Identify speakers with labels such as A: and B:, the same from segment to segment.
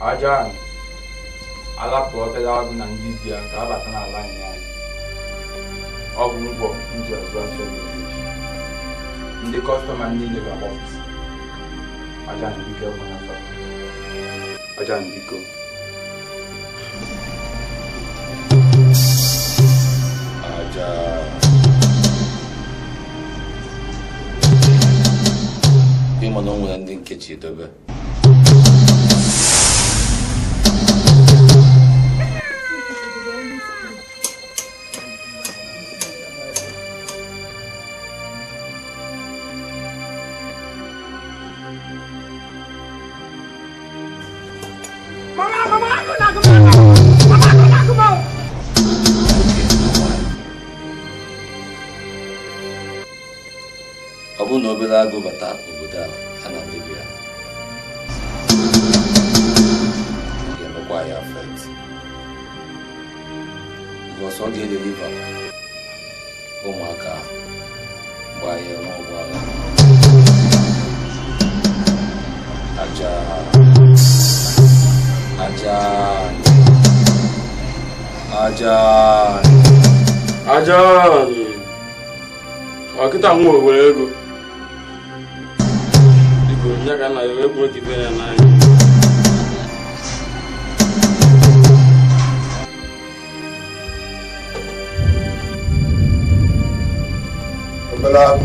A: aja ahụ alapụ obere agụ na ndị bịa ka a bata n'ala anyị anyị ọ bụ ngwọ nji azụ afọ ndị kọstọma niile ga-agbapụt aja biko aja biko
B: ịma na o nwere ndị nkechi dobe dịrị ịba ụmụaka gbanye n'ụgbọala aja aja
A: aja aja ọkịta nwa owere ego dịka onye ka na ya wee gbuo gibere n'anya up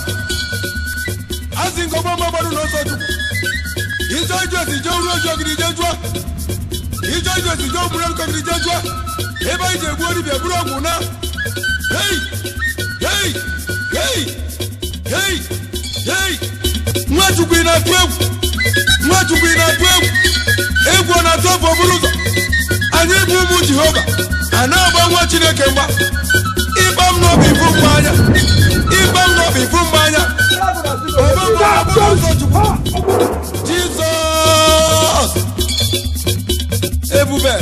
A: isi nke ụgbọ mgbagbọrụ n'ụzọdụ ije oji osije uru oji ogirije jụọ ije oji osije oburu nke ogirije jụọ ebe anyị ji egbu oribia buru ọgwụ na hei hei hei hei hei nwachukwu ị na-atụ egwu nwachukwu ị na-atụ egwu egwu ọ na-atụ ọbụ ọbụrụ ụzọ anyị bụ ụmụ jehova a na-agba nwa chineke mgba ịkpa m n'obi bụ mgbe anya ịkpa m n'obi bụ mgbe anya jizọs ebube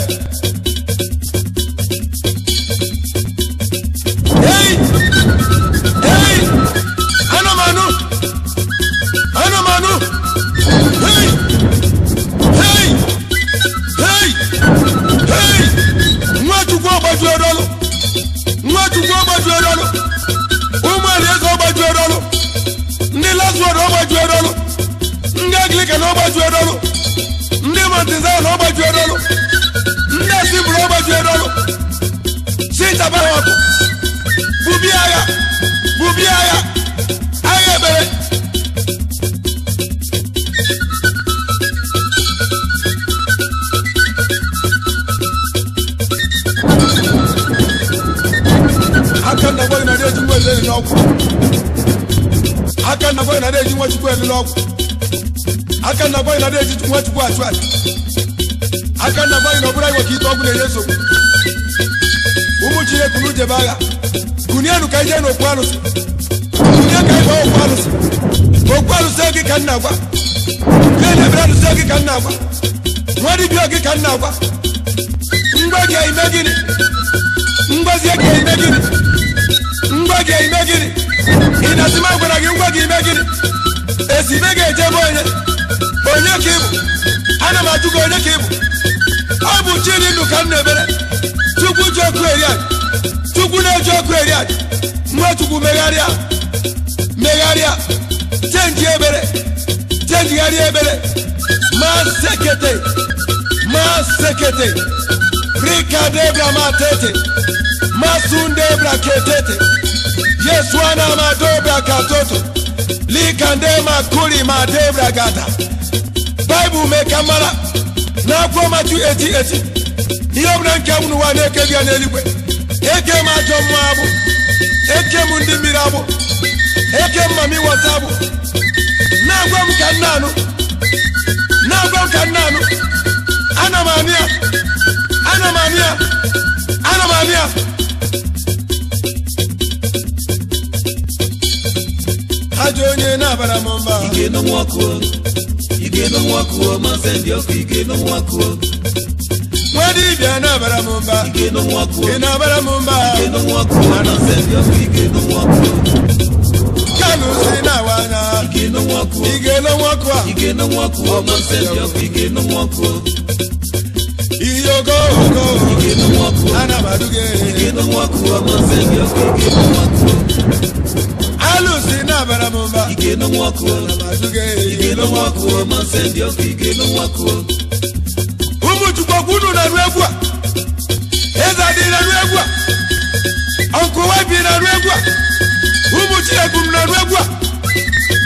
A: nze na ogbaji edolu ndị esi bụrụ ogbaji edolu sitabara ọkụ bubi agha bubi agha agha ekpere aka nna anyị na ọbụrụ anyị maka ite ọgwụ na-enye nsogbu ụmụ chineke unu jebe agha kunienụ ka ije n'okwu alụsị kunie ka ịgba okwu alụsị okwu alụsị gị ka nna agwa na-edebere alụsị gị ka nna agwa nwa dibịa gị ka nna agwa ngwa gị ime gịnị ngwazie gị ime gịnị ngwa gị ime gịnị ị na-asị ma gwara gị ngwa gị ime gịnị esi ime gị ejebe onye onye ka ịbụ ana m ajụ gị onye ka ịbụ ọ bụ Chininu ka m na-ebere Chukwu ji ọkụ eri anyị Chukwu na-eji ọkụ eri anyị Nwachukwu megharịa megharịa chenji ebere chenjigharịa ebere ma sekete ma sekete rikadebra ma tete masundebra ketete yesuana ma dobra katoto likande ma kuri ma debra gata Baịbụl mee ka mara n'akwụkwọ eti 88 ihe ọbụla nke m n'ụwa na-eke gị ya n'eluigwe eke m ajọ mma abụ eke m ndị mmiri abụ eke m mami wata abụ na-agwa m ka nna anụ na-agwa m ka nna anụ ana m anụ ya ana m anụ ya ana m anụ ya ajọ onye na-abara m mba Ike no nwakuo masende ọkụ Ike no nwakuo nwadibia na-abara m mba ige no nwakuo ị na-abara m mba ige no nwakuo masende ọkụ Ike no nwakuo kanu si na-awa anya ige no nwakuo Ike no nwakuo ige no nwakuo masende ọkụ ige no nwakuo iye ogo ogo ige no nwakuo ana m adụ gị ige no nwakuo masende ọkụ ige no nwakuo bara m mba Igelu ọkụ Ụmụ Chukwukwu unu na-arụ egwu a Eze na-arụ egwu a Ọkụ Wabi na-arụ egwu a Ụmụ Chineke m na-arụ egwu a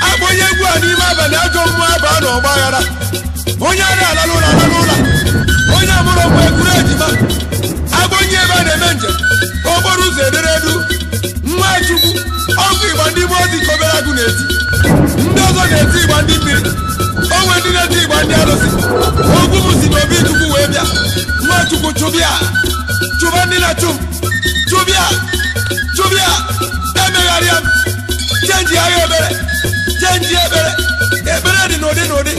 A: Abụ onye egwu a n'ime abalị ajọ mmụọ a na ọgba aghara Onye ara alalụ ụlọ alalụ ụlọ Onye amụrụ ọgba egwuru ejima Agụ onye ebe a na-eme njem okporo ụzọ edere nwachukwu ọgwụ igbo ndị bụ ozi ka obere agụ na-eti ndị ọzọ na-eti igba ndị mmiri onwe ndị na-eti igba ndị arụsị ogwu m si n'obi chukwu wee bịa nwachukwu chụbịa chụba ndị na-achụ m chụbịa chụbịa emegharịa m chenji agha ebere chenji ebere ebere dị n'ụdị n'ụdị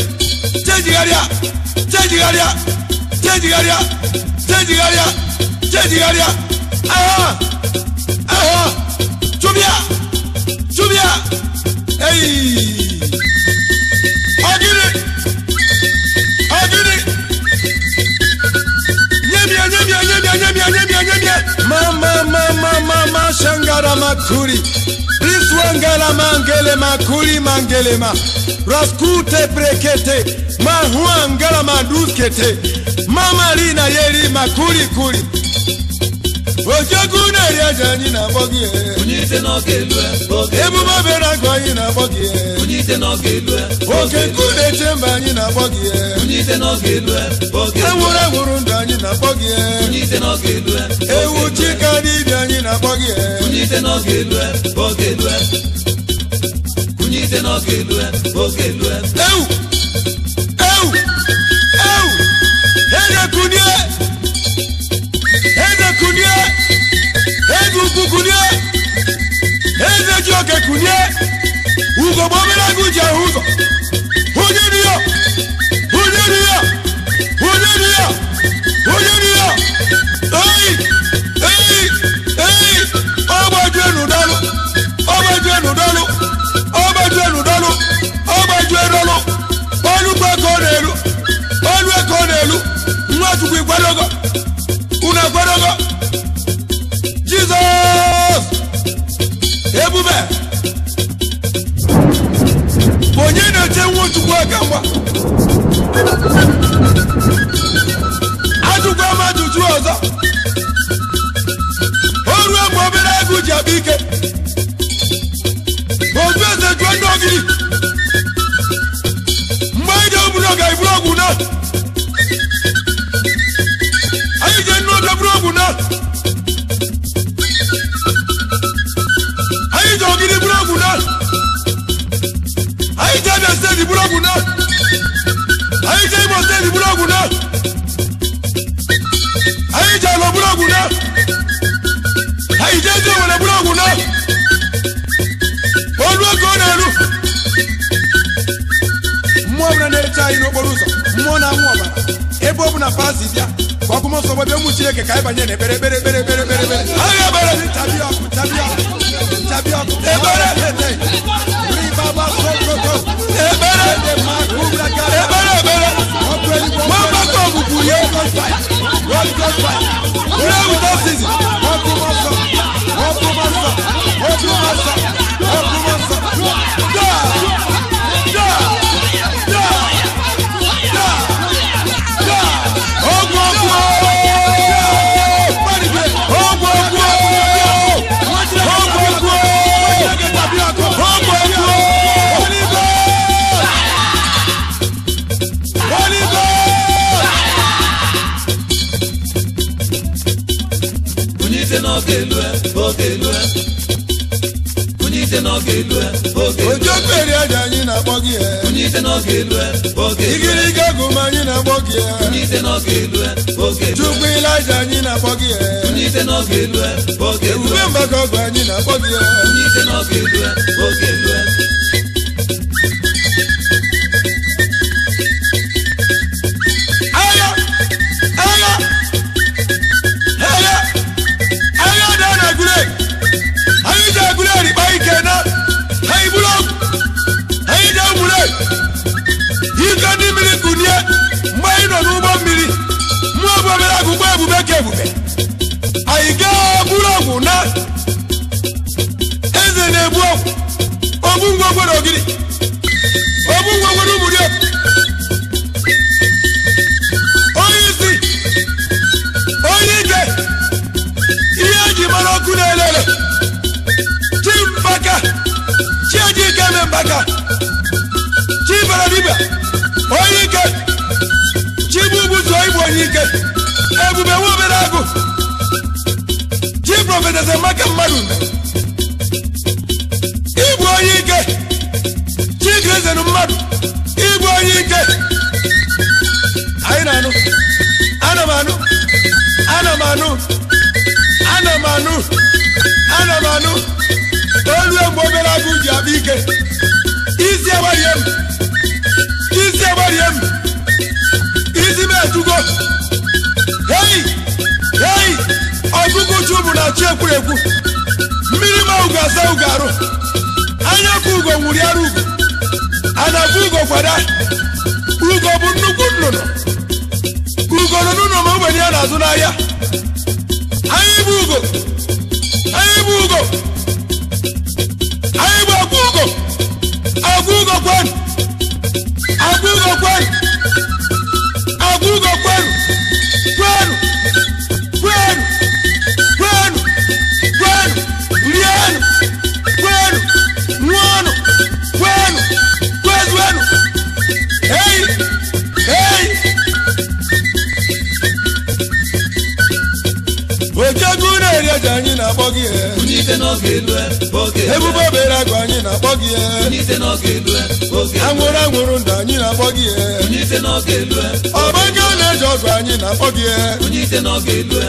A: chenjigharịa chenjigharịa chenjigharịa chenjigharịa chenjigharịa aha aha chubia chubia hey agiri agiri nyemia nyemia nyemia nyemia nyemia nyemia mama mama ma shangara makuri riswangala mangele makuri ma raskute brekete mahuangala maduskete mama lina yeli makuri kuri ojekuru na-eri aja anyị na-akpọ gị ebube ebubo agụ anyị na-akpọ gị oke nkuru na-eche mba anyị na-akpọ gị ewuru ewuru ndụ anyị na-akpọ gị ewu chika dibịa anyị na-akpọ gị ewu ewu ewu enyekunie eze ukwu kunie eze ji oke Ugo, ugogbe obere ego ji ahụ ụzọ onye dị ya onye dị ya onye dị ya onye dị ya eyi eyi eyi ọgbajue n'ụdalụ ọgbajue n'ụdalụ ọgbajue n'ụdalụ ọgbajue n'ụdalụ ọlụkwa ka ọ na-elu ọlụkwa ka ọ na-elu nwa chukwu ikwadogo unu ekwadogo ebube onye na eche nwa ojukwu aka mgba ajụkwa m ajụjụ ọzọ o ruo mgbe obere agụ ji abịa ike cae mañana, pere, n'oge elu ebube maka ọgwụ anyị na-akpọ gị ya nwere ogiri ọ bụ nwa nwere ụmụri onye isi onye ike ihe eji mara ọkụ na-elele chimbaka e mbaka! Chi chibara dibia onye ike Chi chibubuzo igbo onye ike ebube nwa obere agụ chi prọfeteze maka mmadụ igwe onye ike izenu mmadụ igwe onye ike anyị na-anụ ana m anụ ana m anụ ana m anụ ana m anụ olu egbe obere agụ ji abụ ike isi agbarie m isi agbarie m isi m etugo hei hei ọgụgụ chụbụ na chi ekwurekwu mmiri ma ugo asa ugo arụ anya ọkụ ugo nwụrụ arụ ugo a na-afụ ugo fada ugo bụ nnukwu nnụnụ ugo nnụnụ ma ogbenye ya na-azụ n'ahịa anyị bụ ugo anyị bụ ugo anyị bụ akwụ ugo akwụ ugo kwenu ebube obere agụ anyị na-akpọ gị anwụrụ anwụrụ ndụ anyị na-akpọ gị e. ọbaga na-eji ọgụ anyị na-akpọ gị e.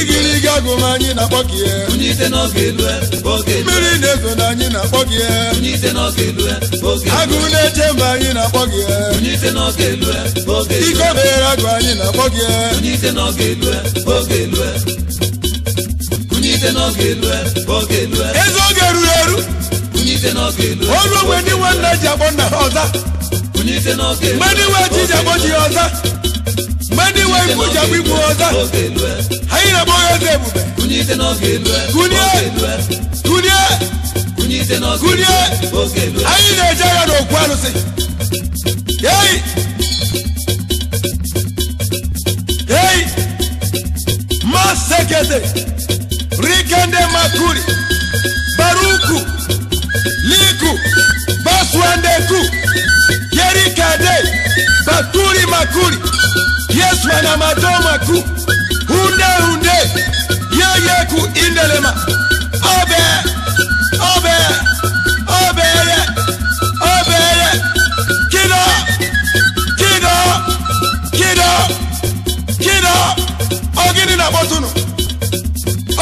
A: igirigi agụma anyị na-akpọ gị e. mmiri na-ezo na anyị na-akpọ gị agụ na-eche mba anyị na-akpọ gị ike obere agụ anyị na-akpọ gị eze oge ruru eru ọrụ onwe ndị nwe ji akpọ nna ha ọza mgbe ndị nwe ji ji akpọ ji ya ọza mgbe ndị nwe ikwu ji akpọ ikwu ọza anyị na-agba onye eze ebube gunie gunie anyị na-eje ya n'okwu alụsị yei yei mma sekete nke ndị makuri baruku liku baswandeku yerikade baturi makuri yeswanamato maku hunde hunde yeyeku indelema obe obe obere obere kido kido kido kido ogini na kpọtụnụ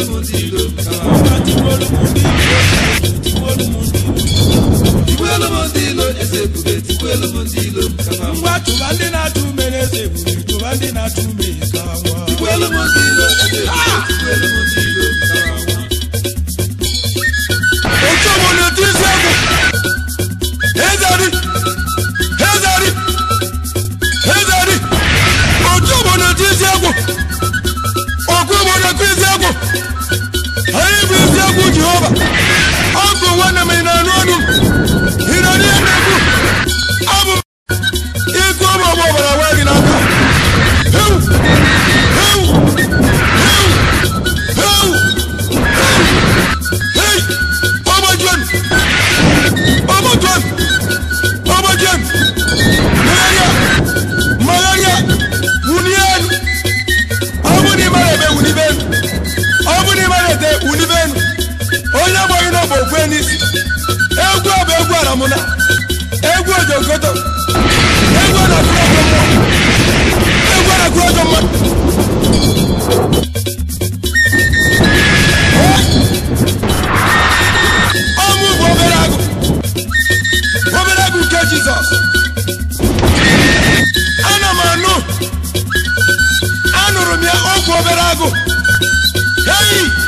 A: olúmu ti lò sàmàmà ti olúmu bí ti olúmu ti lò ti olúmu ti lò ezebube ti olúmu ti lò sàmàmà. ngwa tuba ndị na-atụ mmiri ezebube tuba ndị na-atụ mmiri sàmàmà. ti olúmu ti lò ezebube ti olúmu ti lò. Free!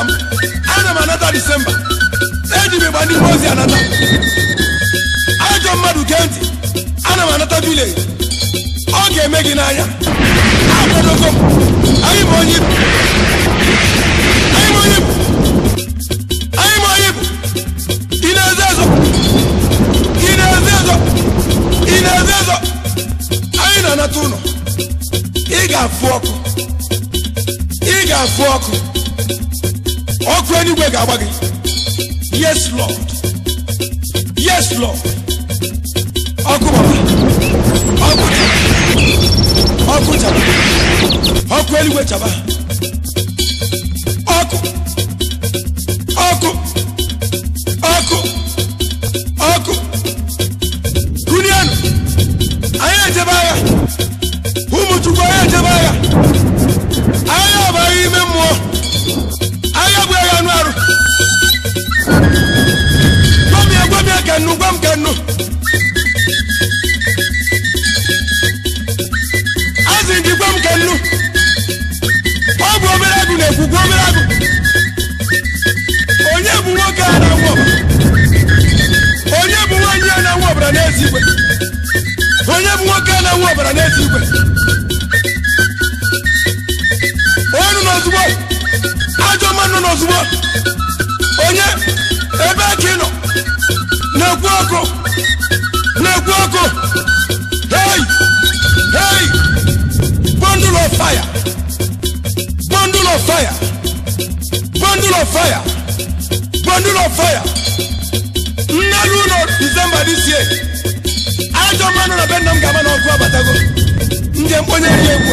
A: Adam. Adam another December. Eji mebani anata. Ajọ mmadụ gee ntị. anata vileji. Ọ ga n'anya. Akwadogo m. ibu. Ị na-eze ezo. Ị na-eze ezo. Ị na-eze Anyị na-anata ụlọ. Ị ga ga ofu enigwe ga-agba gị yes lord yes lord ọkụ baba ọkụ ọkụ chaba ọkụ eluigwe chaba ajọ mmanụ n'ozugbo onye ebe ka ị nọ na-ekwu ọkụ na-ekwu ọkụ hey hey bundle of fire bundle of fire bundle of of mmerụ ụlọ disemba year ajọ mmanụ na be nna m ga-ama na ọkụ abatago njem onye ya egwu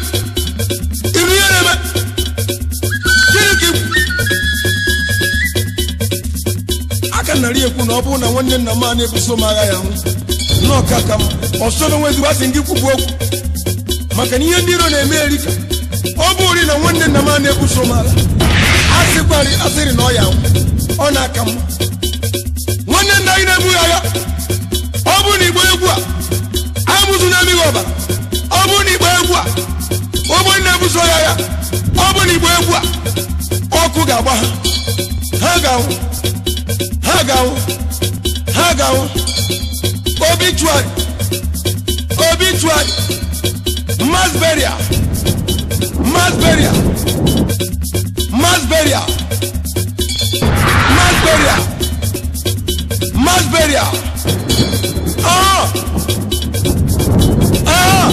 A: ri ekwu na ọ bụrụ na nwanne nna m a na-ebuso m agha ya n'ọka ka m ọsọ na nwezigbo asị gị kwubu okwu maka na ihe ndị iro na-eme ka ọ bụrụ na nwanne nna m a na-ebuso m agha asịkwarị asịrị na ọ ya ọ na-aka mma nwanne nna anyị na-ebughị agha ọ bụrụ na igbo egwu a amụzụ na-emighị ọba ọ bụrụ na igbo egwu a ụgbọ na-ebuso ya agha ọ bụrụ na igbo egwu a ọkụ ga-agba ha ha ga-anwụ ha gawo obituary obituary mass burial mass burial mass burial mass burial mass burial ah ah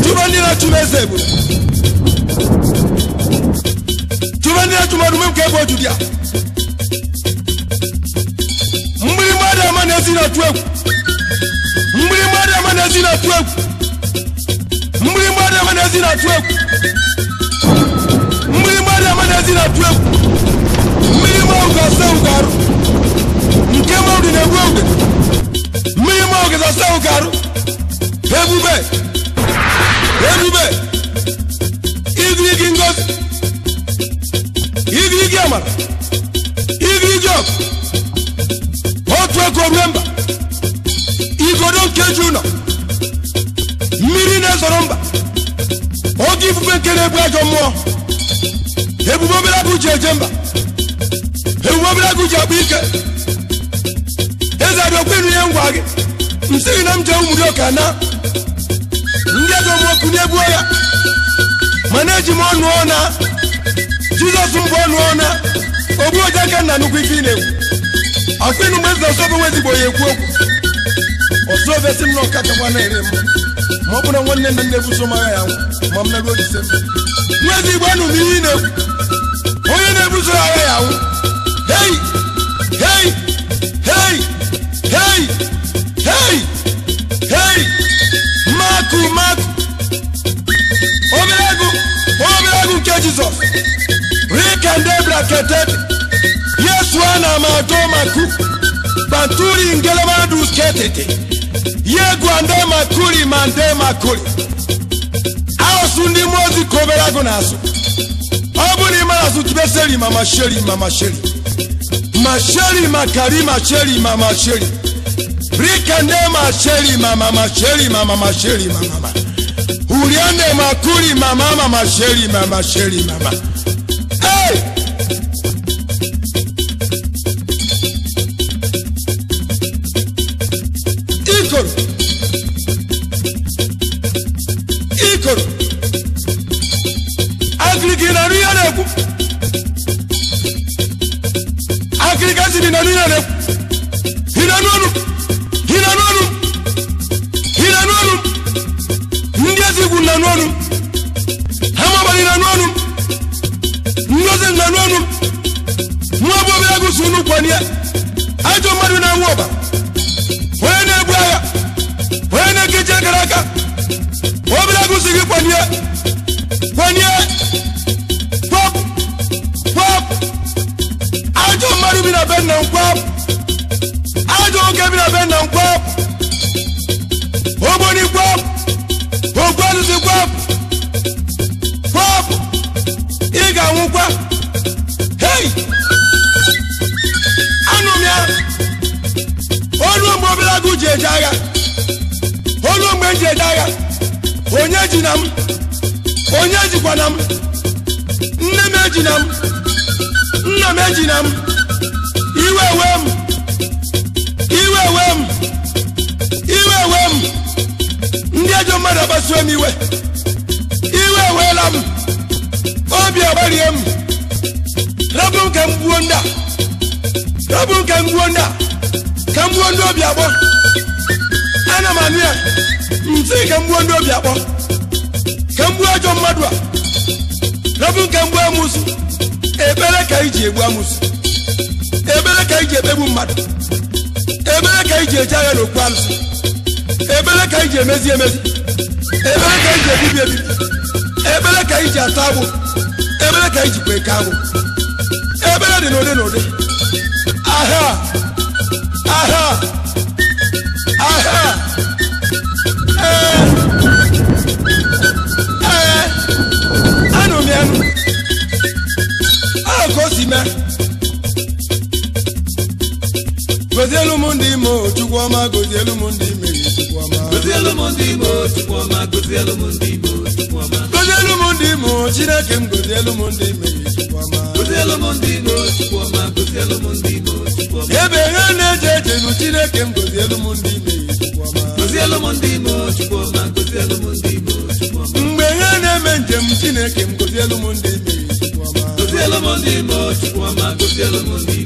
A: duro nira tun bɛ se bolo. etumadume nke ebe oju bịa mgbiri mmadụ ama na-ezi na-atụ egwu mgbiri mmadụ ama na-ezi na-atụ egwu mgbiri mmadụ ama na-ezi na-atụ egwu mgbiri mmadụ ama na-ezi na-atụ egwu mmiri mmanwụ ga-asa ga-arụ nke mmanwụ na-egbu oge mmiri mmanwụ ga-asa ga-arụ ebube ebube igirigi ngozi ivi igi amara ivi igi ọgụ otu ego rue mba igodo nkeji ụlọ mmiri na-ezoro mba oge ifufe nke na-ebu ajọ mmụọ ebube obere agụ ji eje mba ebube obere agụ ji akpa ike eze adokpenu ihe ngwa gị m sịghị na m jee ụmụri oke na ndị ego m okwu n'ebuo ya mana eji m ọnụ na. ihe otu mbụ ọnụ ọna ogbu oje aka nna nnukwu ife ị na-ekwu ọkwa ịnụ mgbe nzọ sobe nwezigbo ya ekwu okwu ọsụ obesi m na ọka chakwa na-ere mma ma ọ bụrụ na nwanne nna nne buso mara ya nwụ ma m nago ise nwezigbo anụ m ihe ị onye na-ebuso agha ya nwụ hei hei hei hei hei hei makụ makụ obere agụ obere agụ nke jizọs kende brakete yesu ana mato maku banturi ngelema dus ketete yegwande makuli mande makuli aosundi mozi koberago naso obulima naso kibeselima mashelima masheli masheli makali mashelima masheli rikende masheli mama masheli mama masheli mama uliande makuli mama masheli mama masheli mama, masheli, mama. ebele ka iji emezi emezi ebele ka iji ebibi ebibi ebele ka iji ata agbụ ebele ka iji kweka agbụ ebele dị n'ụdị n'ụdị aha aha aha ee ee anụ m ya nụ ahụ ka o si mee Gozie m ndị ime ndị ime Chukwuoma gozielu m ndị ndị ime Chineke m ndị ime Chukwuoma ebe ha na-eje eje nu Chineke m gozielu m ndị ndị ime mgbe ha na-eme njem Chineke m gozielu m ndị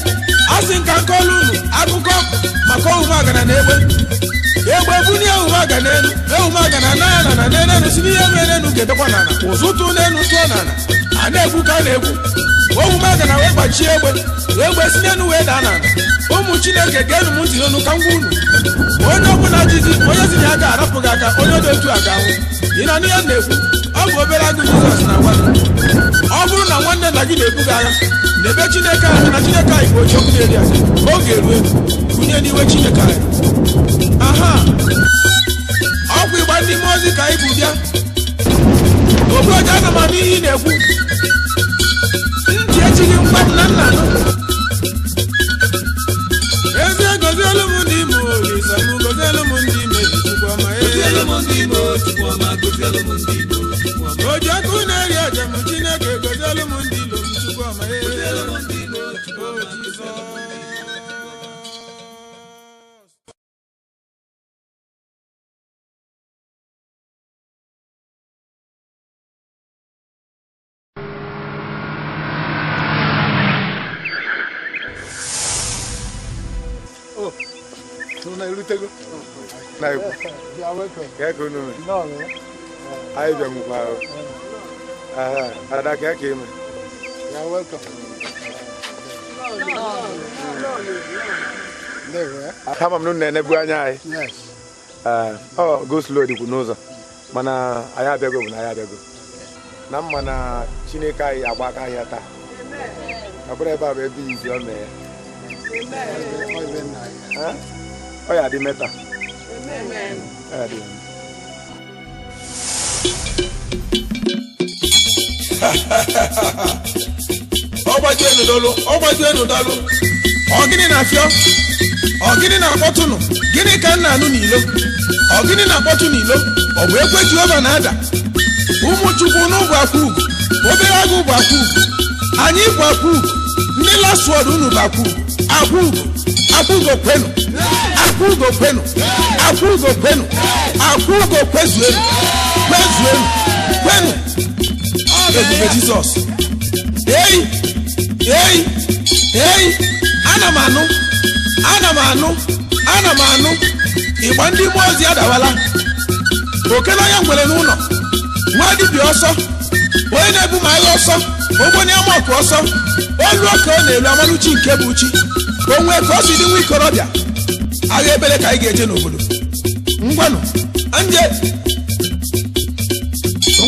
A: asị nka nke ọlụ unu akụkọ maka ohume agana na egbe egbe bunye ehume agana elu ehume aga na ana na nenenu si n'ihe mere nenu ga-edekwa na ana ụzụ tụ n'enu tụọ na a na-egwu ka a na-egwu ohume agana wee gbachie egbe egbe si n'enu wee daa nala ụmụ chineke ga-enu m ntị n'onu ka ngwa unu onye ọbụla jizi onye zi na ya ga aka onye dị otu aga ga ị n'ihe na-ekwu afọ obere agụ jizọs na agwa ọ bụrụ na nwanne nna gị na-ebu gị agha na ebe chineke anyị na chineke anyị bụ oche ọkụ na-eri oge rue bunye n'iwe chineke anyị aha ọkwa ịgba ndị mmụọ ozi ka anyị bụ bịa obu oji aga m n'ihe ị na-ekwu ntị mgba nna m ndị ime m m ndị funari ajamu chineke gozelu m ndị ilo m chukwu ọma ee erutego Adaka came. You're welcome. Kama eh? e na-enebu anya anyị ah, ọ oh, go slow dịkwu n'ụzọ mana anyị abịago bụ na anyị abịago na mma na Chineke anyị agba eh? aka ahịa taa ọ bụrụ a bụ ebe izi ọ mee ya ọ ya adị meta ọgbaji enu dolu ọgbaji enu dolu ọ gịnị na-afịọ ọ gịnị na-akpọtụnụ gịnị ka nna na-anụ n'ilo ọ gịnị na-akpọtụ n'ilo ọ bụ ekwe jehova na-ada ụmụ chukwu n'ụbụ akwa ugu obere agụ bụ akwa anyị bụ akwa ndị laswọd unu bụ akwa ugu akwa ugu akwa ugo kwenu akwa ugo kwenu akwa kwezuenu kwezuenu kwenu abegbufe jizọs ei ei ei ana m anụ ana m anụ ana m anụ ịgba ndị mmụọ ozi adawala oke na ya ngwere n'ụlọ nwa dibịa ọsọ onye na-ebu ma agha ọsọ ogbonye amakụ ọsọ olu ọka ọ na-elu amanuchi nke bụ uchi ka o nwee ka ọ si dị nwa ikorobịa agha ebere ka anyị ga-eje n'obodo ngwanụ ndị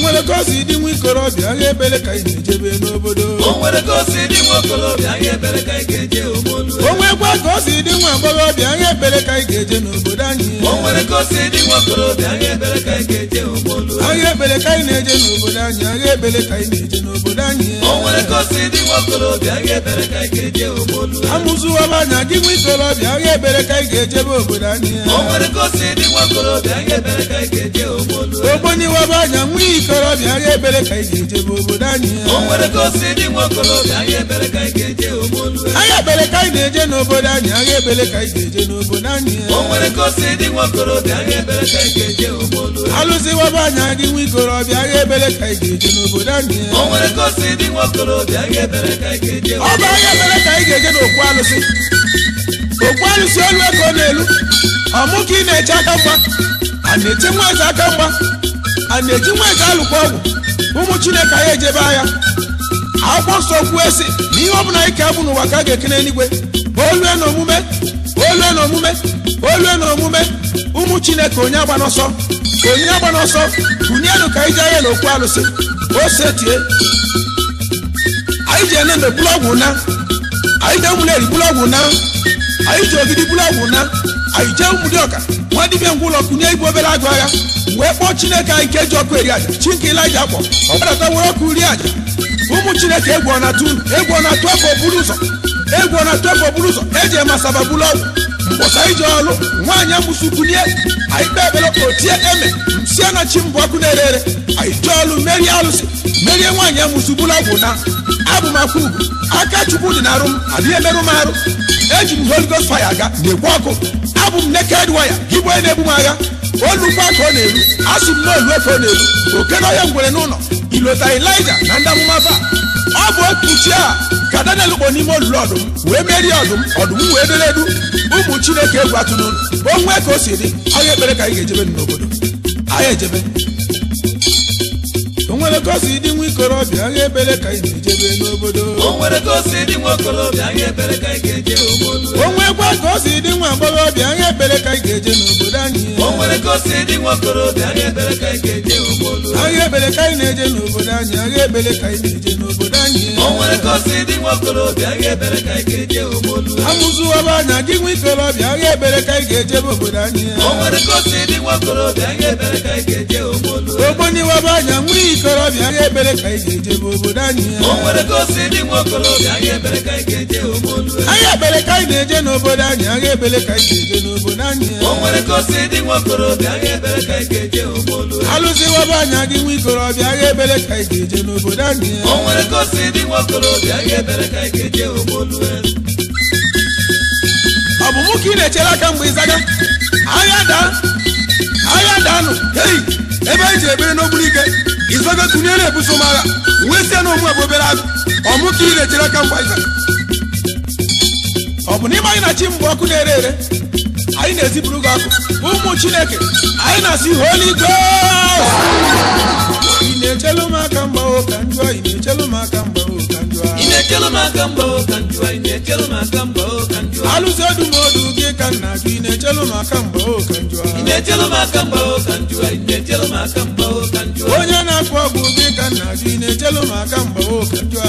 A: onwe ka o si dị nwa ikorobịa ahịa ebere ka ị ga-ejebe n'obodo onwekwa ka o dị nwa agbọghọbịa ahịa ebere ka ị ga-eje n'obodo anyị ahịa ebere ka ị na-eje n'obodo anyị ahịa ebere ka ị na-eje n'obodo anyị amụzụwala anya gị nwa ikorobịa ahịa ebere ka ị ga-ejebe obodo anyị ogbenyiwaba anya nwa iko okorobịa anyị ebere ka anyị ga-eje bụ obodo anyị anyị ebere ka anyị na-eje n'obodo anyị anyị ebere ka anyị ga-eje n'obodo anyị alụziwaba anyị adị nwa ikorobịa anyị ebere ka anyị ga-eje n'obodo anyị ọ bụ anyị ebere ka anyị ga-eje n'okwu alụsị okwu alụsị elu ego n'elu ọmụ ka ị na-eche aka mgba a na-eche nwaazị aka mgba a na-eji nwanyị alụkwa ọgwụ ụmụ chineke anyị ejebe agha akwụkwọ nsọ kwuo sị na ihe ọbụla anyị ka bụ n'ụwa ka a ga-ekene eluigwe olue na omume olue na omume olue na omume ụmụ chineke onye agbanọsọ onye agbanọsọ n'ọsọ ka anyị ji anya na okwu alụsị ose anyị ji ene mbe bụlọgwụ na anyị ji ewule eri bụlọgwụ na anyị ji ogidi bụlọgwụ na anyị jee ụmụdị ọka nwa dibịa ngwa ụlọ kụnye igbo obere agụ agha wee kpọọ chineke anyị ka eji ọkụ eri aja chi nke ilaja kpọ ọbadata were ọkụ rie aja ụmụ chineke egwu ọ na-atụ egwu ọ na-atụ afọ buru ụzọ egwu ọ na-atụ afọ buru ụzọ eji emasaba bulu ọgwụ mkpọsa ije ọlụ nwaanyị amụsụ kunye anyị kpee ebere otie eme si na chi mbụ ọkụ na-ere ere anyị jee ọlụ merie alụsị merie nwaanyị amụsụ bulu ọgwụ na abụmafu aka chukwu dị n'arụ m adịghị emerụ m arụ eji m holy ghost fire aga na-ekwu ọkụ abụ m naked wire gị bụ onye na-ebu m agha olukwa ka ọ na-eru asụ m n'olu ofe ọ na-eru oke na ọhịa ngwere n'ụlọ ilota elija na ndị amụma fa ọ bụ otuchi a ka daniel kpọ n'ime olulu ọdụm wee merie ọdụm ọdụm wee dere edu ụmụ chineke egwu atụnụ o nwee ka o si dị ọhịa ekpere ka anyị ga-ejebe n'obodo anyị ejebe nwere kosi dị nwa ikorobịa agha ebere ka ga eje n'obodo onwekwa ka o dị nwa agbọghọbịa agha ebere ka anyị ga-eje n'obodo anyị agha ebere ka anyị na-eje n'obodo anyị agha ebere ka anyị na-eje n'obodo anyị amụzụwaba anya gị nwa ikorobịa agha ebere ka anyị ga-ejebe obodo anyị ogboniwaba anya nwa ikorobịa okorobịa ahịa ebere ka anyị ga-eje bụ obodo anyị ebere ka anyị na-eje n'obodo anyị ahịa ebere ka anyị ga-eje n'obodo anyị alụziwaba anya gị nwa ikorobịa ahịa ebere ka anyị ga-eje n'obodo anyị ọ bụ mụ ị na-echere aka mgbe ịzaga ahịa daa agha danụ hei ebe anyị ji ebere n'ogburu ike izoga tụnyere ebuso m agha wee sie na omume bụ obere azụ ọmụ ka ị aka mgba iza ọ bụ n'ime anyị na chi mgbe ọkụ na-ere ere anyị na-ezipụrụ gị ọkụ ụmụ chineke anyị na-asị holi go ị na-echelụ m aka mgbawo oh, ka njụọ na alụsị odumọdụ gị ka nna gị na-echelụ maka mgbe onye na-akpọ ọgwụ gị ka nna gị na-echelụ maka mgbe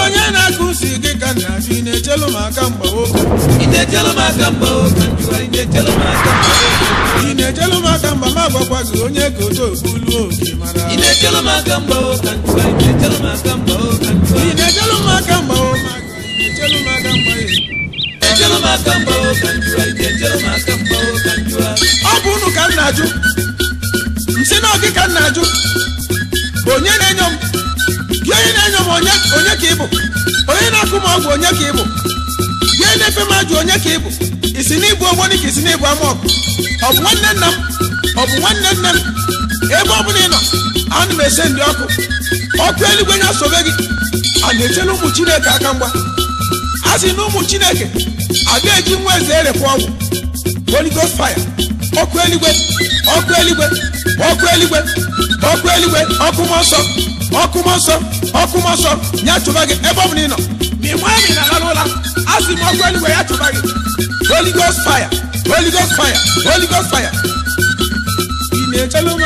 A: onye na-akụ usi gị ka nna gị na-echelụ maka mgbe na m aka mba m onye ka bulu oke ị na m aka ọ bụ unu ka nnaju, ajụ ka nnaju, onye na-enyo m onye na-enyo m onye ka ị onye na-akụ m ọgwụ onye ka ị na-efe m ajụ onye ka ị bụ isi n'ịbụ ogboni ka isi n'ịbụ amaọkụ ọ bụ nwanne nna m ọ bụ nwanne nne m ebe ọ bụla ị nọ ana m ese ndị ọkụ ọkụ eluigwe na-asobe gị a na-echere ụmụ chineke aka mgba a si na ụmụ chineke a ga-eji nwa eze erepụ ọgwụ Holy ọkụ eluigwe ọkụ eluigwe ọkụ eluigwe ọkụ eluigwe ọkụ mmụọ ọkụ mmụọ ọkụ ya chụba gị ebe ọ ịnọ na ị nọ ma na alalụla a sị m ọkụ eluigwe ya chụba gị Holy Ghost fire Holy Ghost fire Holy na m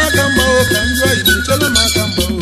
A: aka oh,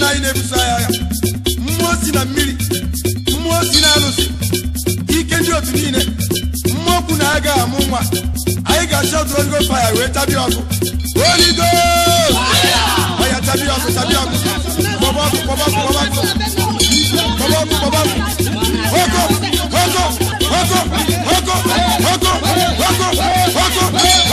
A: na anyị na-ebuso agha ya mmụọ si na mmiri mmụọ si na arụsị ike ndị otu niile mmụọ na aga amụ nwa anyị ga-achọ ọdụrụ ogo faya wee tabia ọkụ olido ọya tabia ọkụ tabia ọkụ kpọba ọkụ kpọba ọkụ kpọba ọkụ kpọba ọkụ kpọba ọkụ oko oko oko oko oko oko oko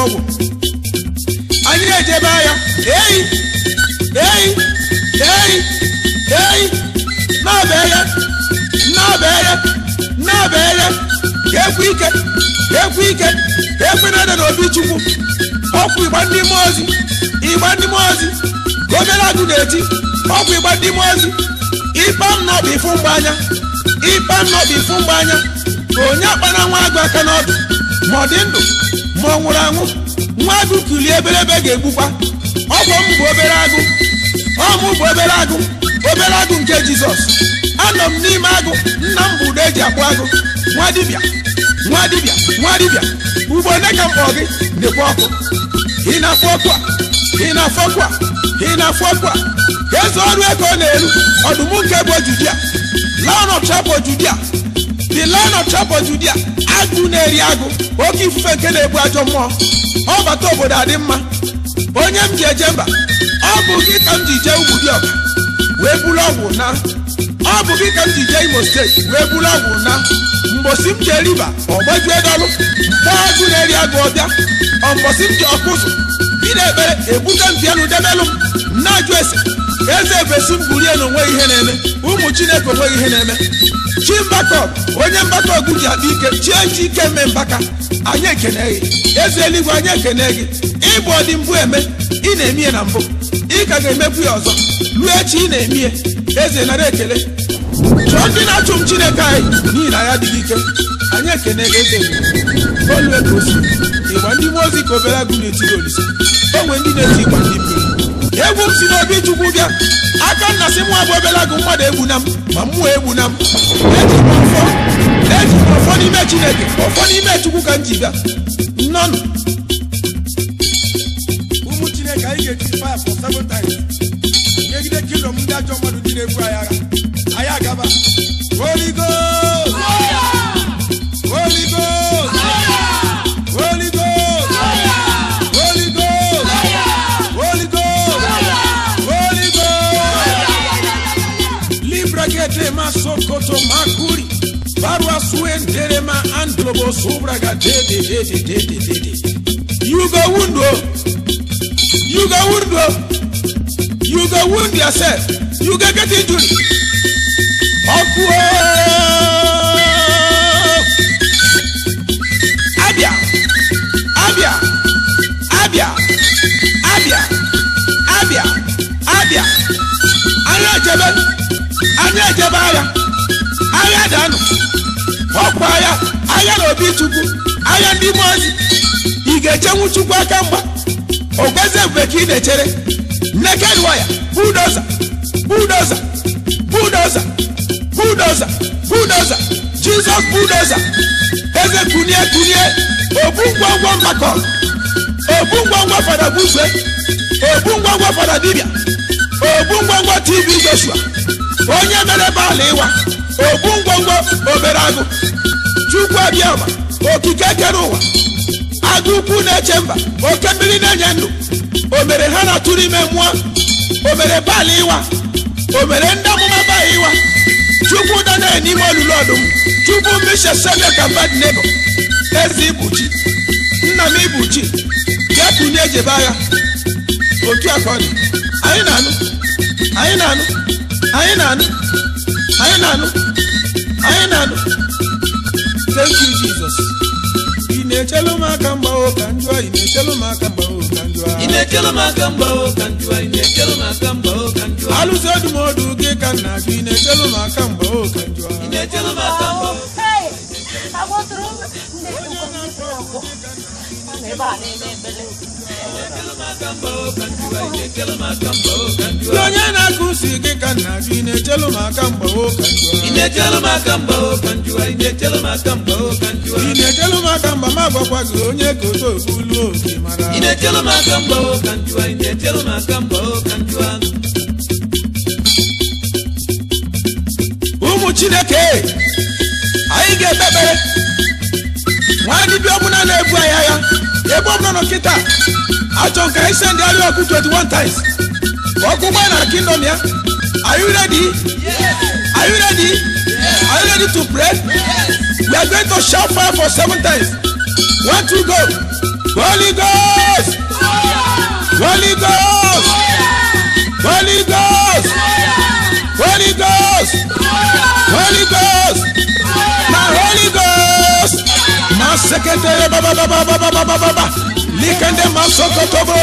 A: ọgwụ anyị na-ejebe agha ei ei ei ei na-abere na-abere na-abere ga-ekwu ike ga-ekwu ike ekwe na n'obi chukwu ọkwụ ịgba ndị mmụọ ozi ịgba ndị mmụọ ozi ka obere agụ na eji ọkwụ ịgba ndị mmụọ ozi ife m nọ bụ ifu mgba anya ife m nọ bụ ifu anya onye akpana nwa agụ aka n'ọdụ ma ọ dị ndụ ma ọ nwụrụ anwụ nwa agụ kulie eberebe ga-egbukwa ọgwọ m bụ obere agụ ọmụ bụ obere agụ obere agụ nke jizọs anọ m n'ime agụ nna m bụ ude eji akpụ agụ nwa dibịa nwa dibịa nwa dibịa ugbo ka mkpọ gị dịkwa ọkụ ị na-afụ ọkụ a ị na-afụ ọkụ a ị na-afụ ọkụ a eze ọrụ ego na-eru ọdụm nke bụ judia judia the lion of tribe of agụ na-eri agụ oke ifufe nke na-ebu achọ mmụọ ọbata bata obodo adị mma onye m ji eje mba ọ bụ gị ka m ji jee ugwu dị ọka wee bulu ọgwụ na ọ m ji jee imo steeti wee bulu ọgwụ na mgbosi m ji eriba agụ na-eri agụ ọbịa ọmbosi m ji ọkụzụ bi na ekpere ebute m bịanụ demelụ m na-ajụ eze ebesi mgburie na onweghị ihe na-eme ụmụ chineke onweghị ihe na-eme chi mgbakọ onye mgbakọ ọgụ ji akpa ike chi echi ike mee mbaka anyị ekene gị eze eluigwe anyị ekene gị ịbụ ọdị mbụ eme ị na-eme na mbụ ị ka ga-emekwu ya ọzọ ruo echi ị na emie eze nara ekele chọọ ndị na-achụ m chineke anyị n'ihi na ya adịghị ike anyị ekene gị eze olu ego ịgba ndị nwa ozi ka obere agụ na-etiri olise ndị na-eti ịgba ndị mmiri egwu m si n'obi chukwu bịa aka nna si nwa bụ obela gụ mmadụ na m ma mmụọ egbuna m ejikwa ọfọ ejikwa ọfọ n'ime chineke ọfọ n'ime chukwu ka m ji bịa nnọnụ ụmụ chineke anyị ga-eji fire for seven times megide kingdom ndị ajọ mmadụ dị na-egbu anyị agha anyị agaba makuri barua suen derema andlobo subraga dede dede dede dede yugo wundo yugo wundo yugo wound yourself yugo get injured ọkụ abịa abia abia abia abia abia anyị ejebe anyị ejebe agha agha danụ ọkwa agha agha na obi chukwu agha ndị mmụọ ozi ị ga-echenwu chukwu aka mgba ogweze mgbe ka ị na-echere naked budoza budoza budoza budoza budoza jizọs budoza eze kunie kunie obu ngwongwo mgbakọ obu ngwongwo fada Buzue, obu ngwongwo fada dibia obu ngwongwo tv joshua onye mere bala ịwa ogwu ngwongwo obere agụ chukwu abịama okike kere ụwa agụ ukwu na-eche mba oke mmiri na-enye ndụ o mere ha na-atụ n'ime mmụọ o mere baalị ịwa o mere ndị amụma baalị ịwa chukwu dana n'ime olulu ọdụm chukwu misha sebia kambad nebo eze ibuchi nna m ibuchi jepụnye ejebe agha otu aka anyị na-anụ anyị na-anụ anyị na-anụ anyị na-anụ anyị na-anụ thank you Jesus ị na echelụ m aka mgbawo ka njụọ na echelụ m aka mgbawo ka njụọ na echelụ m aka mgbawo ka njụọ na echelụ m aka ụka ka njụọ ọdụmọdụ gị ka nna gị ị na echelụ m aka mgbawo ka njụọ ị na-echelu m aka
B: onye na-akụsi
A: gị ka nna gị na-echelu maka mgbe ị na-echelu maka mgbe ma gwakwa gị onye koto okpulu oke mara ụmụ chineke anyị ga-ekpebere nwa dibịa ọbụla na-ebu anyị ya. ebe ọbụla nọ nkịta achọ nke anyị send arịa ọkụ 21 times ọkụ gbaa na kingdom ya are you ready are you ready are you ready to pray we are going to shout fire for seven times one two go holy ghost. sekete baba baba baba baba baba likende masokotobo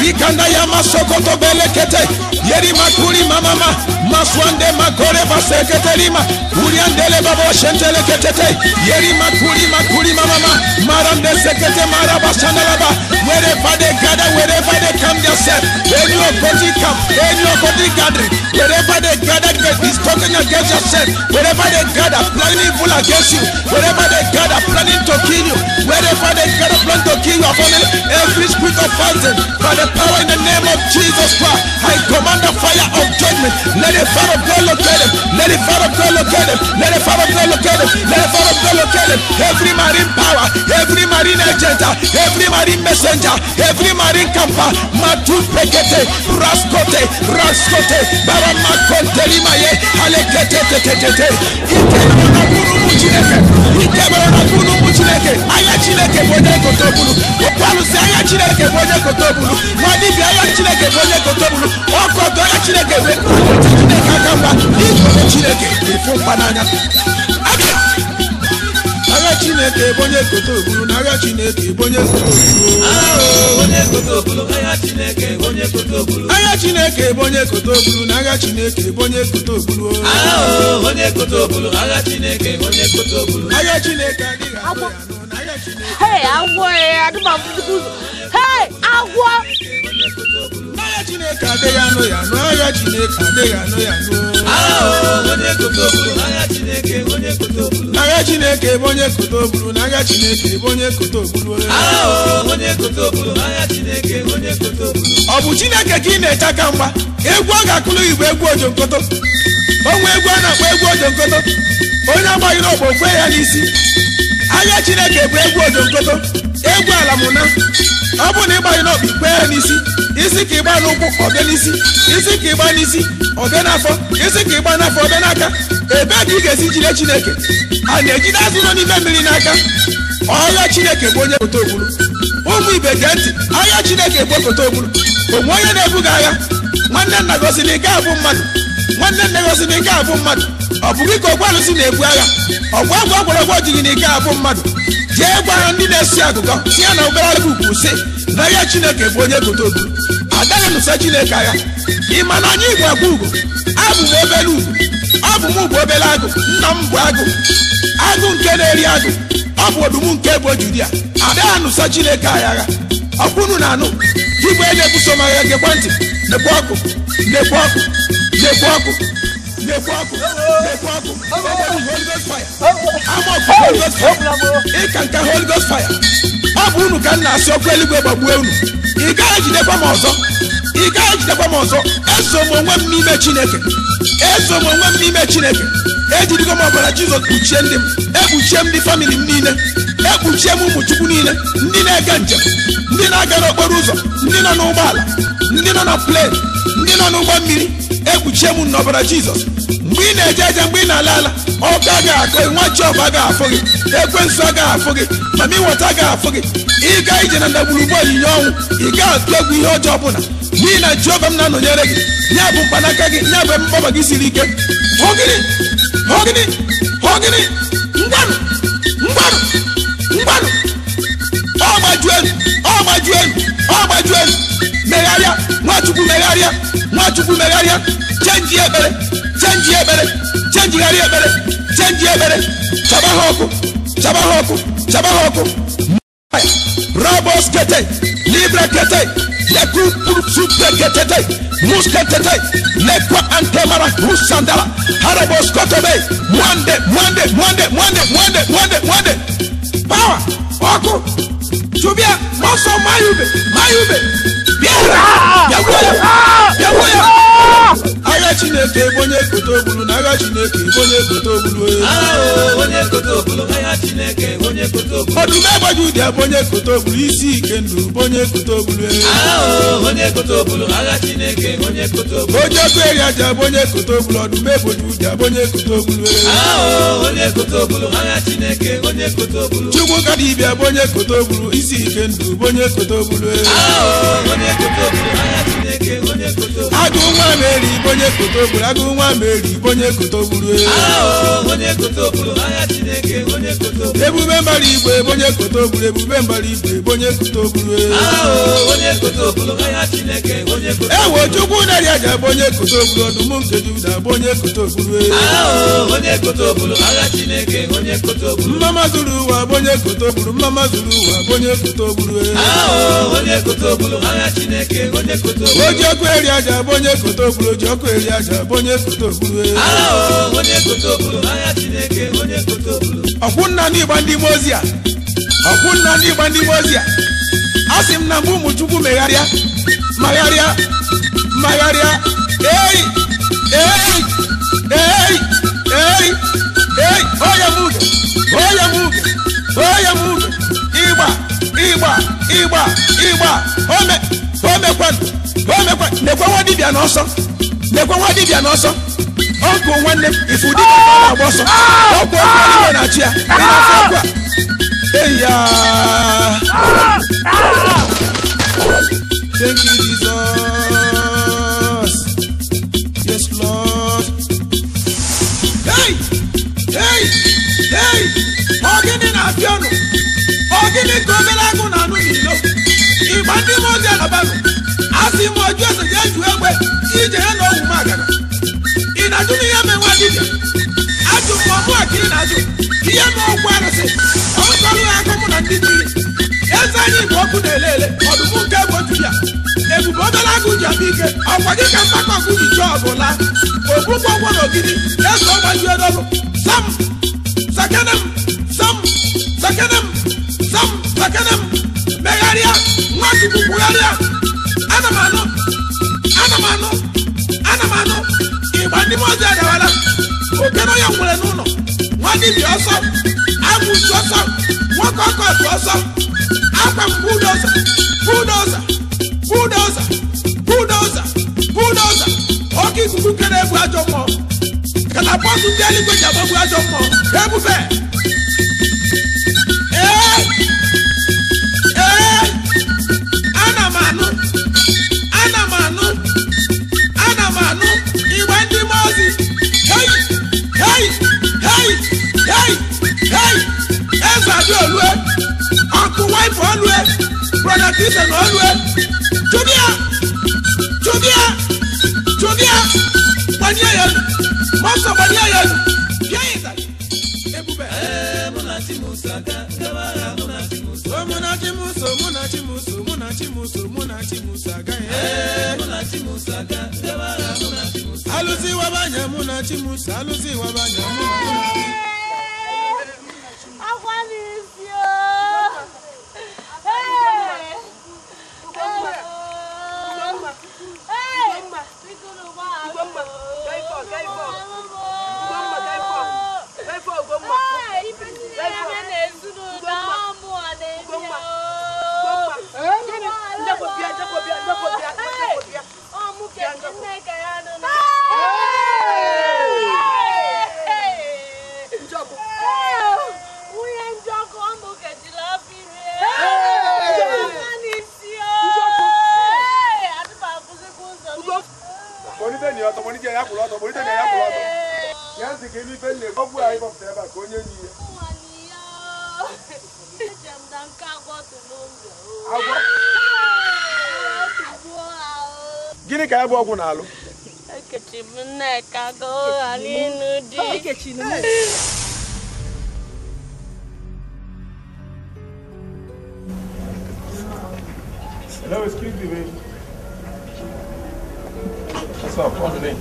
A: ikanda ya masokoto belekete yeri makuli mamama maswande makore baseketelima uliandele baboshenteleketete yeri makuli makuli mamama marande sekete mara bashandalaba wherever they gather wherever they come yourself any opposite you camp any opposite gathering wherever they gather get is talking against yourself wherever they gather planning evil against you wherever they gather planning to kill you wherever they gather planning to kill your family every spirit of fighting the power in the name of Jesus Christ. I command the fire of judgment. Let the fire of God locate them. Let the fire of God locate them. Let the fire of God locate them. Let the fire of God locate them. Every marine power, every marine agent, every marine messenger, every marine camper, Matu Pekete, Raskote, Raskote, Baramakon Telimaye, Alekete, Tekete, Ikemana Guru Muchineke, Ikemana Guru Muchineke, Aya Chineke, Bodekoto Bulu, Opalu Saya Chineke, Bodekoto Bulu, nwa dibịa ya chineke onye chineke bụ chineke onye chineke efu mkpa n'anya arịa chineke bụ onye gotobulu na agha chineke bụ onye gotobulu chineke bụ onye gotobulu na chineke bụ onye chineke adịghị anụ ya nụ anya ah, chineke adịghị anụ ya nụ n'anya chineke ebe onye koto oburu n'anya chineke ebe onye koto ah, oburu ọ bụ chineke ka ị na-eche aka mgba egwu ọ ga-akụlụ igbo egwu ojonkoto onwe egwu a na-akpọ egwu ojonkoto onye agbaghị n'ọgbọ okwe ya n'isi anya chineke bụ egwu ojonkoto egwu ala ọ bụ na ịgbaghị n'ọgbọ ikwe ya n'isi isi ka ịgba n'ụkwụ ọbịa n'isi isi ka ịgba n'isi ọbịa n'afọ isi ka ịgba n'afọ ọbịa n'aka ebee ka ị ga-esi jide chineke a na-ejide azụ nọ n'ime mmiri n'aka ọhịa chineke bụ onye pụta ogburu ụmụ ibe gee ntị ahịa chineke bụ pụta ogburu onwe onye na-ebu gị agha nwanne nna gosiri nke abụ mmadụ nwanne nna gosiri nke abụ mmadụ ọ bụ gị ka ọgwa alụsị na-ebu agha ọgwa agwa gwọrọgwọ jiri na ike abụ mmadụ jee gwara ndị na-esi agụgọ si ya na obere ukwu si na ya chineke bụ onye goto ogu agaghị nụsa chineke agha ị ma na anyị igbo agwa ugo abụ m obele ugo ọ bụ m bụ obele agụ nna m bụ agụ agụ nke na-eri agụ ọ bụ odum nke bụ judia agaghị anụsa chineke agha agha ọkwụnụ na anụ igbo na-ebuso m agha gekwa ntị nekwe ọkụ nekwe ọkụ nekwe ọkụ na-ekwu ọkụ na fire ọkụ fire ịka fire ọ bụ unu ka m na-asị ọkụ eluigwe gbagbuo unu ị gaghị ejidekwa m ọzọ ị gaghị ejidekwa m ọzọ eso m onwe m n'ime Chineke eso m onwe m n'ime Chineke ejidigo m ọbara Jizọs kpuchie ndị m ekpuchie m ndị famili m niile ekpuchie m ụmụ Chukwu niile ndị na-ege njem ndị na-aga n'okporo ụzọ ndị nọ n'ụgbọala ndị nọ na plen ndị nọ n'ụgbọ mmiri ekpuchie m n'ọbara jizọs mgbe ị na-eje eje mgbe ị na-ala ala ọkụ agaghị akọ nwa chiọba agaghị afụ gị ekwensu agaghị afụ gị mama ịwọta ga afụ gị ịga ije na ndagwurugwu onyinye ọnwụ ị gaghị atụ egwu ihe ọjọọ ọbụla n'ihi na Jehova m na-anọnyere gị ya bụ mkpanaka gị ya bụ mkpọba gị siri ike ogiri ogiri ogiri mgbanụ mgbanụ mgbanụ ọ gbajuo elu ọ gbajuo elu ọ gbajuo Nwachukwu megharịa chenji ekpere chenji ekpere chenjigharịa ekpere chenji ekpere chaba ha ọkụ chaba ha ọkụ chaba ha ọkụ rabos kete libra kete lekupurusupre ketete mus ketete lekwa antemara rusandara harabos kotobe mwande mwande mwande mwande mwande mwande mwande pawa ọkụ tubia ọsọ mayube mayube ¡Pierra! ¡Ya voy! ¡Ya voy! agha chineke bụ onye kote ogbulu na agha chineke bụ onye kote ogbulu ọdụm egbaji ụdị abụ onye kote ogbulu isi ike ndụ bụ onye oji ọkụ eri aja abụ onye ụdị abụ onye kote ogbulu chukwu ka ibi abụ onye kote ogbulu isi ike ndụ bụ onye kote agụ nwa meri bonye koto gburu agụ nwa meri bonye koto gburu ebube mbara igwe bonye koto gburu ebube mbara igwe bonye koto gburu ewo chukwu narị aja bonye koto gburu ọdụm nke juda bonye koto gburu mmama zuru ụwa bonye koto gburu mmama zuru ụwa bonye koto gburu
B: oji ọkụ eri aja
A: bụ onye koto okpuru oji ọkụ eri aja bụ onye koto okpuru ọkwụ nna n'ịgba ndị mozi a ọkwụ nna n'ịgba ndị mozi a a sị m na mbụ ụmụ chukwu megharịa magharịa magharịa ei ei ei ei ei oya m uge oya m ịgba ịgba ịgba ịgba dibịa n'ọsọ lekwa nwa dibịa n'ọsọ ọgụ nwanne m ifu dibịa ka ọ na-agba ọsọ ọgwụ ọgwụ ọgwụ na-achị ya ị na-afọ a eya thank you jesus yes lord hey hey hey ọgịnị na-apịa ọnụ ọgịnị ka obere agụ na-anụ n'ilo ịgba ndị mmụọ dị alabanụ si moju eso ya ju egbe ije ya na owu magana inaju ni ya mewa dibia ajụ mgbe ọmụ akiri na ajụ ihe ma ọgwụ arụsị ọkọrụ akụkụ na ndị mmiri eze anyị bụ ọkụ na-ele ele ọdụm nke egbe otu ya ebube obere agụ ji abịa ike ọkwa gị ka mgbakọ ọkụ ji chọọ ọgụ laa ogbugbo ọgwọ na Only also, I'm also, walk up also, I'm a bulldozer, bulldozer, bulldozer, bulldozer, bulldozer. Okay, who can ever have your mom? Can I pass you telling me about your Christian ọ̀rùwẹ̀. Jùbíà Jùbíà Jùbíà pàdé ẹ̀yẹ nù mọ́sà pàdé ẹ̀yẹ nù bí ẹ̀yìn tà ebu bẹ̀. Ẹ múna tí mo sọ ká kábàárà múna tí mo sọ. Ó múna tí mo sọ múna tí mo sọ múna tí mo sọ múna tí mo sọ ká yẹn. Ẹ múna tí mo sọ ká kábàárà múna Alusi wa bá yẹ múna tí alusi wa bá yẹ múna tí
C: gomma kai fo kai fo gomma kai fo kai fo gomma kai fo gomma gomma gomma eh ngene
A: ndako bia ndako bia ndako bia ndako bia
C: oh mu ke nne kayano na
A: enyi ọtọ bonite ya kwụrụ ọtọ bonite na ya kwụrụ ọtọ ya ntị ka elu ife nne ọ bụ anyị kpọpụta ebe a ka onye nyi
C: ya
A: gịnị ka ya bụ ọgwụ na-alụ Hello, excuse me, babe. Só, name? ver.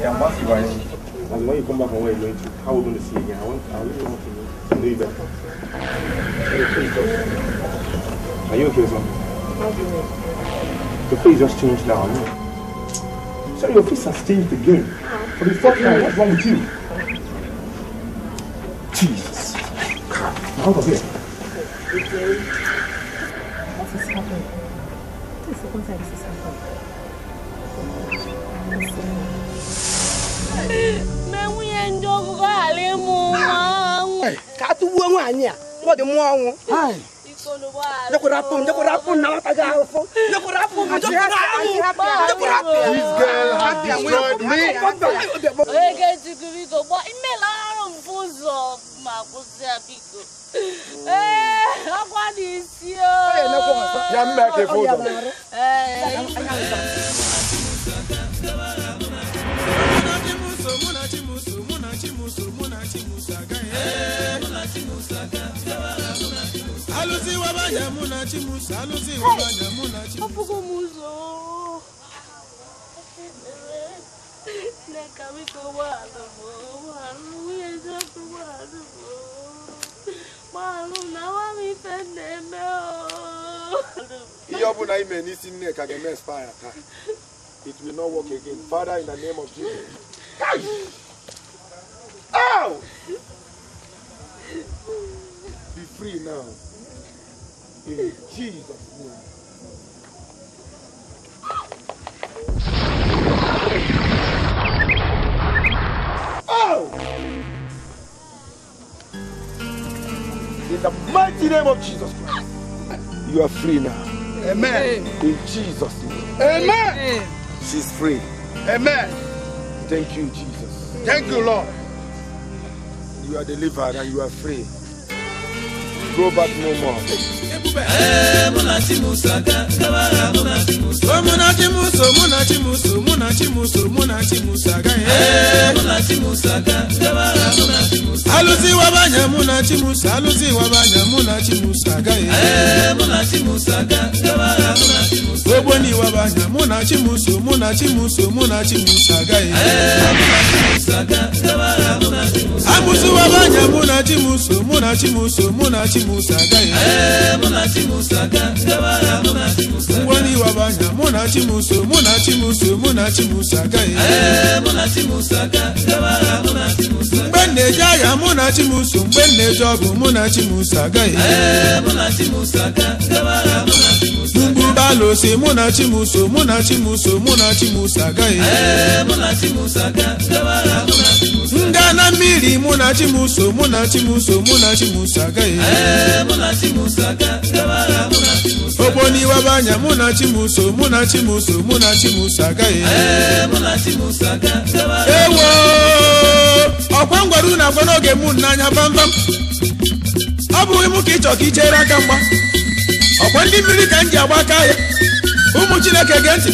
A: Yeah, I'm asking guys. And when you come back from where you're going to, how are we going to see again? I want, I really want to know you better. Are you okay, son? Your face just changed now, you Sorry, your face has changed again. For the fourth time, what's wrong with you? Jesus. Now out of here.
C: What is happening? the this girl has destroyed
B: me. Ege ti kiri ko bọ, ime la. ụzọ ma kwụsịa biko ee eh, ọkwa n'isi
C: ya
A: mme ka ụzọ
C: Neka wiko walo
B: mo, walu yezo ku walu mo.
A: It will not work again. Father, in the name of Jesus. Kai! Ow! Be free now. In Jesus' name. In the mighty name of Jesus Christ, you are free now. Amen. In Jesus' name. Amen. She's free. Amen. Thank you, Jesus. Thank you, Lord. You are delivered and you are free grow back no more. Ee eh, Munachi Musa ga gabara Munachi Musa. O oh, Munachi Musa Munachi Musa Munachi Musa Munachi Musa Alusi eh. eh, wabanya Munachi Musa alusi wabanya Munachi Musa ga ye. Ee Munachi Musa ga ogboniwa bụ anya mụ na chimuso mụ na chimuso mụ na chimuso agaghị amụsịwa bụ anya mụ na chimuso mụ na chimuso mụ na chimuso agaghị mgboniwa bụ anya mụ na chimuso mụ na chimuso mụ na chimuso agaghị mgbe m na-eje agha mụ na chimuso mgbe m na-eje ọgụ mụ na chimuso agaghị Mbalo si mụ na Chimuso mụ na Chimuso mụ na nga na mmiri mụ na Chimuso mụ na Chimuso mụ na Chimuso anya mụ na Chimuso mụ na Chimuso mụ na Chimuso agaghị ewo m gwara unu agwa n'oge mụ n'anya ọ bụghị ka ị chọ i aka mgba ọkwa ndị mmiri ka m ji agba aka ya ụmụ chineke gee ntị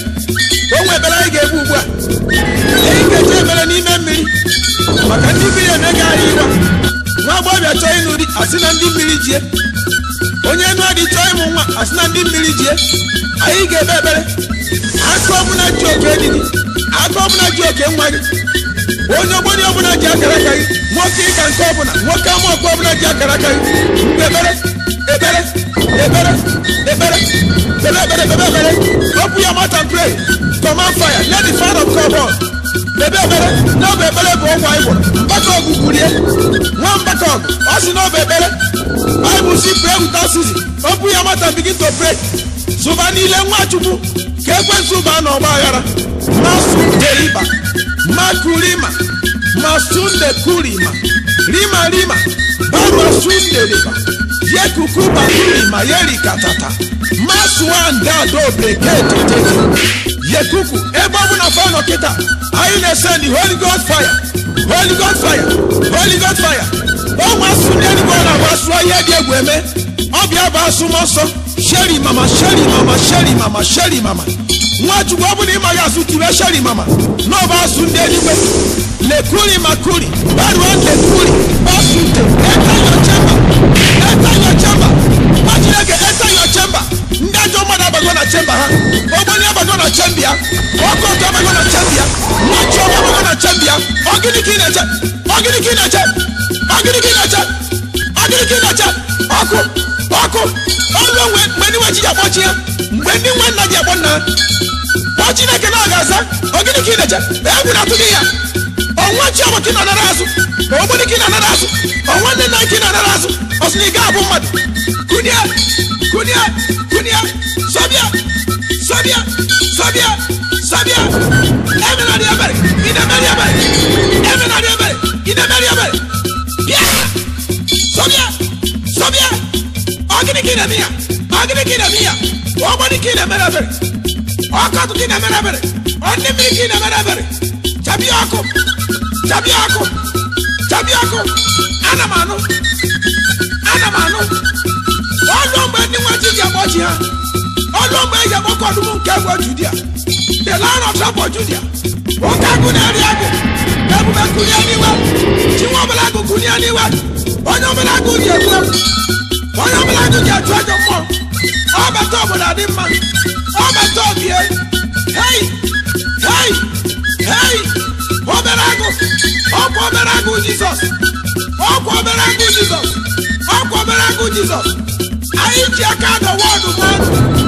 A: onwe ebere anyị ga-ebu ugbu a ga-eche ebere n'ime mmiri maka ndị mmiri emega anyị iwe nwa agbọghọbịa chọọ ịnụ di asị na ndị mmiri jie onye nụ adị chọọ ịmụ nwa asị na ndị mmiri jie anyị ga-ebe ebere akụ ọbụla ji oke dị gị akụ ọbụla ji oke nwa gị onye ogbenye ọbụla ji akara aka gị nwoke ịka nke ọbụla nwoke ama ọkụ ọbụla ji akara aka gị ebere ebere ebere ebere bebe ebere bebe ebere open your mouth and pray command fire let the fire of God burn bebe ebere n'obe ebere bụ ọgwụ anyị gwọrọ bakọg gwurie nwa bakọg ọ si n'obe ekpere bible si pray without season open your mouth and to pray zụba niile nwachukwu ka ekwentị ụba n'ọgba aghara na asụ deriba makulima masunde kulima lima lima babasundeliba yekukuba kulima yelikatata masuandado beketetete yekuku ebabunafano kita aineseni holy god fire holy god fire holy god fire ọmọ asundelibo na wasuwa yediegweme ọbịa bụ asụ m ọsọ sheri mama sheri mama sheri mama sheri mama nwachukwu ọ bụla ịmaghị asụ tụlee sheri mama n'ọba asụ ndị eluigwe lekuri makuri baruo lekuri basute eta yo chemba eta yo chemba nwa chineke eta yo chemba ndị ajọ mmadụ abago na chemba ha ogbonye abago na chemba ya ọkụ ọkụ abago na chemba ya nwa chiọma abago na chemba ya ọgịnị ka ị na-eche ọgịnị ka ị na-eche ọgịnị ka ọkụ ọkụ ọrụ onwe mgbe niwe chi ji akpọchi ya mgbe ndị nwe nna ji akpọ nna kpọọ chineke ya ọnwa chi ọbụ ka ị na-anara azụ ma ogbodi ka ị na-anara azụ ọnwa nne nna ka ị na-anara azụ ọsị na ị ga abụ mmadụ kunia kunia kunia sọbịa sọbịa sọbịa sọbịa emenadị ebere ị na bia ɔgini kii na mi ya ɔgini kina na mi ya ɔgbɔni kina na mɛrɛ bɛrɛ ɔkatu kina na mɛrɛ bɛrɛ ɔnimiri kii na mɛrɛ bɛrɛ tabiako tabiako tabiako anamanu anamanu ɔlɔngbɛ niwaju jabɔ tia ọdụmgbe ihe gbakọ ọdụm nke egwe judia the land of trouble judia nwoke agụnarị agụ ebube kụnye n'iwe chi nwa ọbụla agụ kụnye n'iwe onye ọbụla agụ ji egwu egwu onye ọbụla agụ ji ajụ ajọ mmụọ ọbata ọbụla dị mma ọbata ọbie hei hei hei obere agụ ọkwa obere agụ jizọs ọkwa obere agụ jizọs ọkwa obere agụ jizọs anyị ji aka dọwa ọdụm ọdụ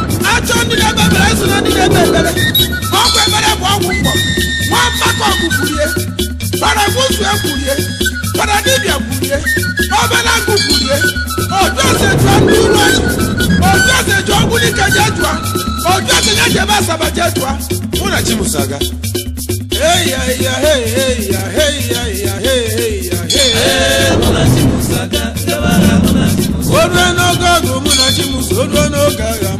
A: ọcha ndị na-ebe ebere eso na ndị na-ebe ebere ọgwụ ebere bụ ọgwụ mgbọ nwa mgbakọ ọgwụ kwurie bara gbusu ekwurie bara dibịa kwurie obere agụ kwurie otu ọsọ eju ndị ụlọ ọchị otu ọsọ eju ọgwụ n'ike je jụa otu ọsọ ya jebe asaba je jụa mụ na chimusaga Hey, hey, hey, hey, hey, hey, hey, hey, hey, hey, hey, hey, hey,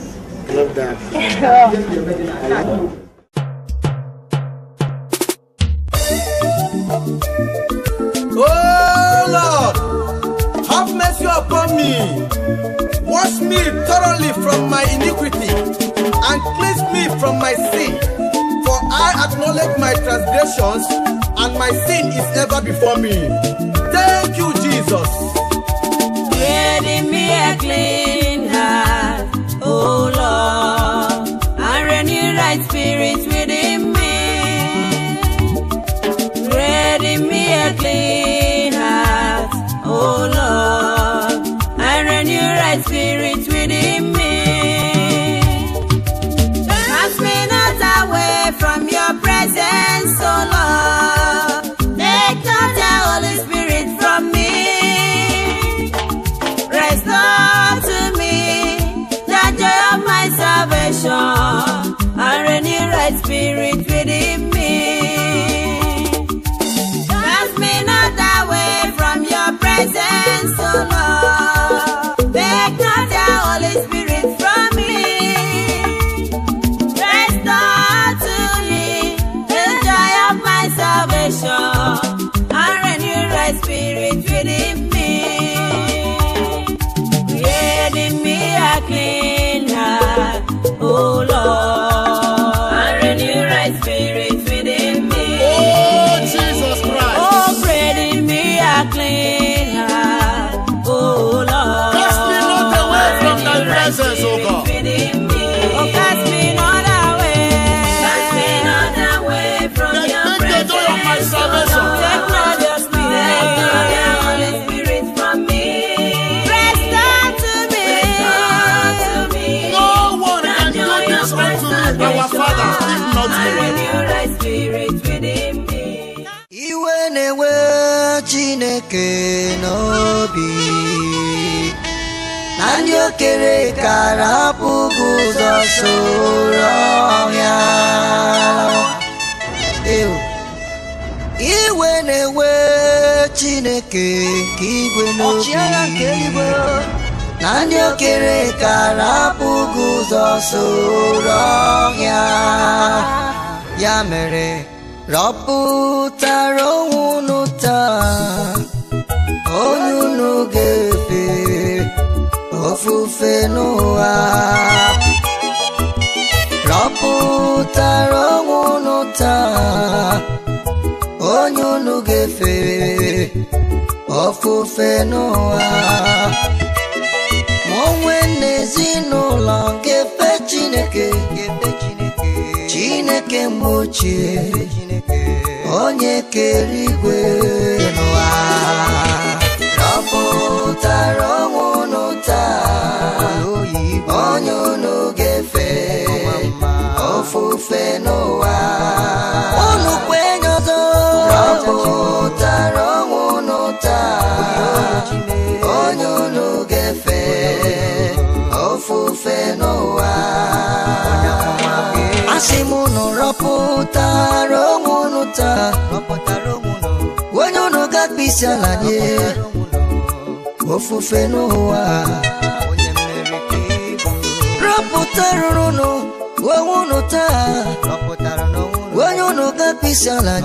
A: Love that. Oh Lord, have mercy upon me. Wash me thoroughly from my iniquity and cleanse me from my sin. For I acknowledge my transgressions and my sin is ever before me. Thank you, Jesus. Creating me a clean
C: oh Lord, renew right spirit within me. Ready me at least. play.
B: nke n'obi na ndị okere kara apụghị ụzọ soro ọhịa iwe na-ewe chineke nke igwe n'obi na ndị okere kara apụghị ụzọ soro ọhịa ya mere rọpụtara ofufe n'ụwa rọpụtara ọnwụ n'ụta onye unu ga-efere ofufe n'ụwa ma onwe n'ezinụlọ ga-efe Chineke Chineke mgbe ochie onye kere igwe n'ụwa rọpụtara ọnwụ taa onye unu efe ofufe n'ụwa unu kwenye ọzọ rọpụtara ọnwụ n'ụta taa onye unu efe ofufe n'ụwa asị m unu rọpụtara ọnwụ n'ụta taa onye unu ga ala nye ofufe n'ụwa rọpụta rụrụnụ onwe unu taa onye unu gapụ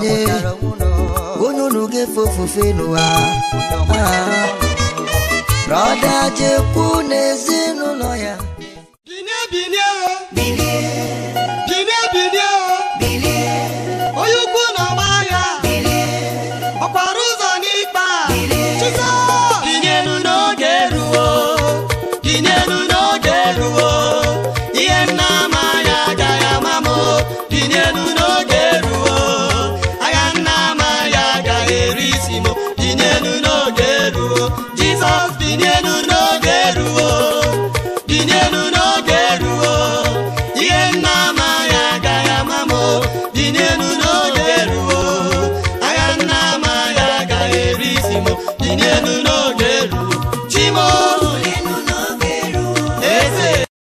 B: nye onye unu ga-efe ofufe n'ụwa brọda jekwu n'ezinụlọ